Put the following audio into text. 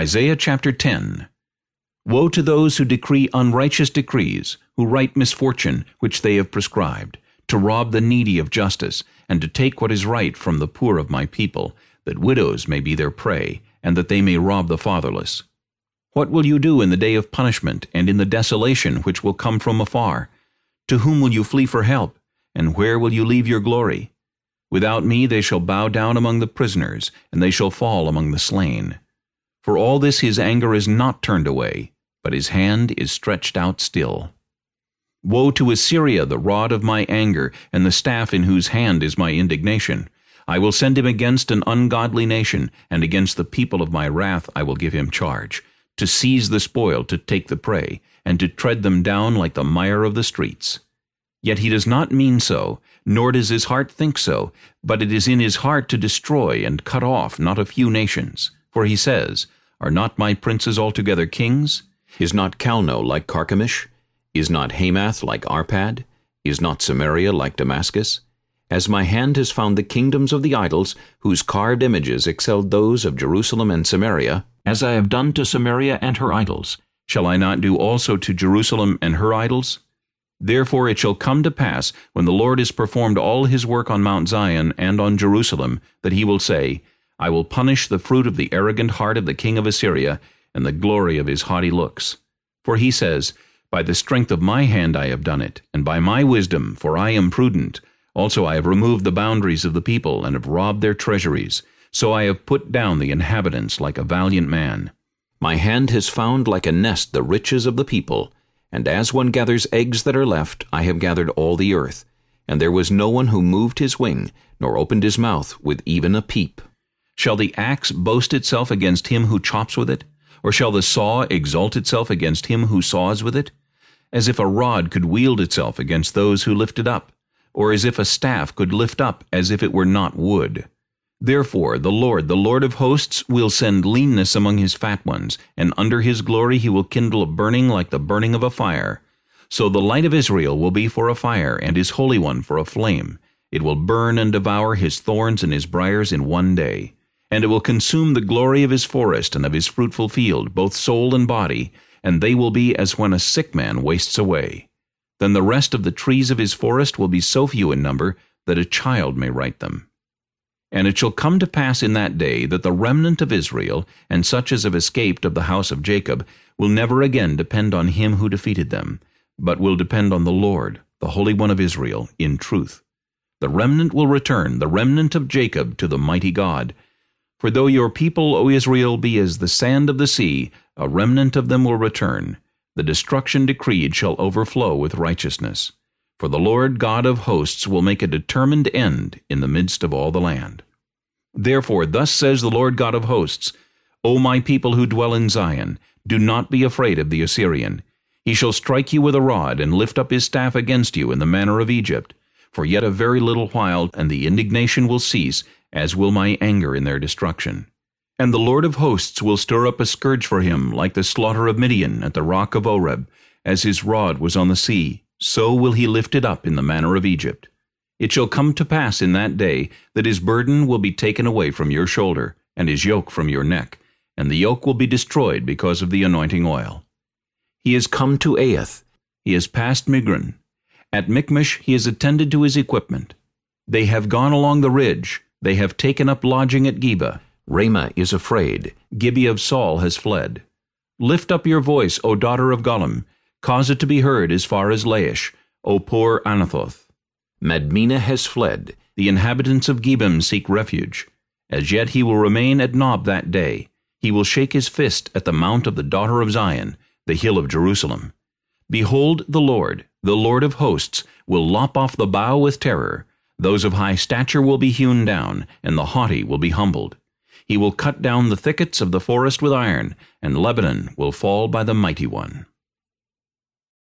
Isaiah chapter 10 Woe to those who decree unrighteous decrees, who write misfortune which they have prescribed, to rob the needy of justice, and to take what is right from the poor of my people, that widows may be their prey, and that they may rob the fatherless. What will you do in the day of punishment, and in the desolation which will come from afar? To whom will you flee for help, and where will you leave your glory? Without me they shall bow down among the prisoners, and they shall fall among the slain. For all this his anger is not turned away, but his hand is stretched out still. Woe to Assyria, the rod of my anger, and the staff in whose hand is my indignation. I will send him against an ungodly nation, and against the people of my wrath I will give him charge, to seize the spoil, to take the prey, and to tread them down like the mire of the streets. Yet he does not mean so, nor does his heart think so, but it is in his heart to destroy and cut off not a few nations. For he says, Are not my princes altogether kings? Is not Calno like Carchemish? Is not Hamath like Arpad? Is not Samaria like Damascus? As my hand has found the kingdoms of the idols, whose carved images excelled those of Jerusalem and Samaria, as I have done to Samaria and her idols, shall I not do also to Jerusalem and her idols? Therefore it shall come to pass, when the Lord has performed all his work on Mount Zion and on Jerusalem, that he will say, I will punish the fruit of the arrogant heart of the king of Assyria, and the glory of his haughty looks. For he says, By the strength of my hand I have done it, and by my wisdom, for I am prudent. Also I have removed the boundaries of the people, and have robbed their treasuries. So I have put down the inhabitants like a valiant man. My hand has found like a nest the riches of the people, and as one gathers eggs that are left, I have gathered all the earth. And there was no one who moved his wing, nor opened his mouth with even a peep. Shall the axe boast itself against him who chops with it? Or shall the saw exalt itself against him who saws with it? As if a rod could wield itself against those who lift it up, or as if a staff could lift up as if it were not wood. Therefore the Lord, the Lord of hosts, will send leanness among his fat ones, and under his glory he will kindle a burning like the burning of a fire. So the light of Israel will be for a fire, and his Holy One for a flame. It will burn and devour his thorns and his briers in one day and it will consume the glory of his forest and of his fruitful field, both soul and body, and they will be as when a sick man wastes away. Then the rest of the trees of his forest will be so few in number that a child may write them. And it shall come to pass in that day that the remnant of Israel, and such as have escaped of the house of Jacob, will never again depend on him who defeated them, but will depend on the Lord, the Holy One of Israel, in truth. The remnant will return, the remnant of Jacob, to the mighty God, for though your people, O Israel, be as the sand of the sea, a remnant of them will return. The destruction decreed shall overflow with righteousness. For the Lord God of hosts will make a determined end in the midst of all the land. Therefore thus says the Lord God of hosts, O my people who dwell in Zion, do not be afraid of the Assyrian. He shall strike you with a rod, and lift up his staff against you in the manner of Egypt. For yet a very little while, and the indignation will cease, as will my anger in their destruction. And the Lord of hosts will stir up a scourge for him, like the slaughter of Midian at the rock of Oreb, as his rod was on the sea, so will he lift it up in the manner of Egypt. It shall come to pass in that day that his burden will be taken away from your shoulder, and his yoke from your neck, and the yoke will be destroyed because of the anointing oil. He is come to Aiath, he has passed Migron. At Michmash he has attended to his equipment. They have gone along the ridge, they have taken up lodging at Geba. Ramah is afraid. Gibeah of Saul has fled. Lift up your voice, O daughter of Gallim. Cause it to be heard as far as Laish, O poor Anathoth. Madmenah has fled. The inhabitants of Gebim seek refuge. As yet he will remain at Nob that day. He will shake his fist at the mount of the daughter of Zion, the hill of Jerusalem. Behold, the Lord, the Lord of hosts, will lop off the bough with terror. Those of high stature will be hewn down, and the haughty will be humbled. He will cut down the thickets of the forest with iron, and Lebanon will fall by the mighty one.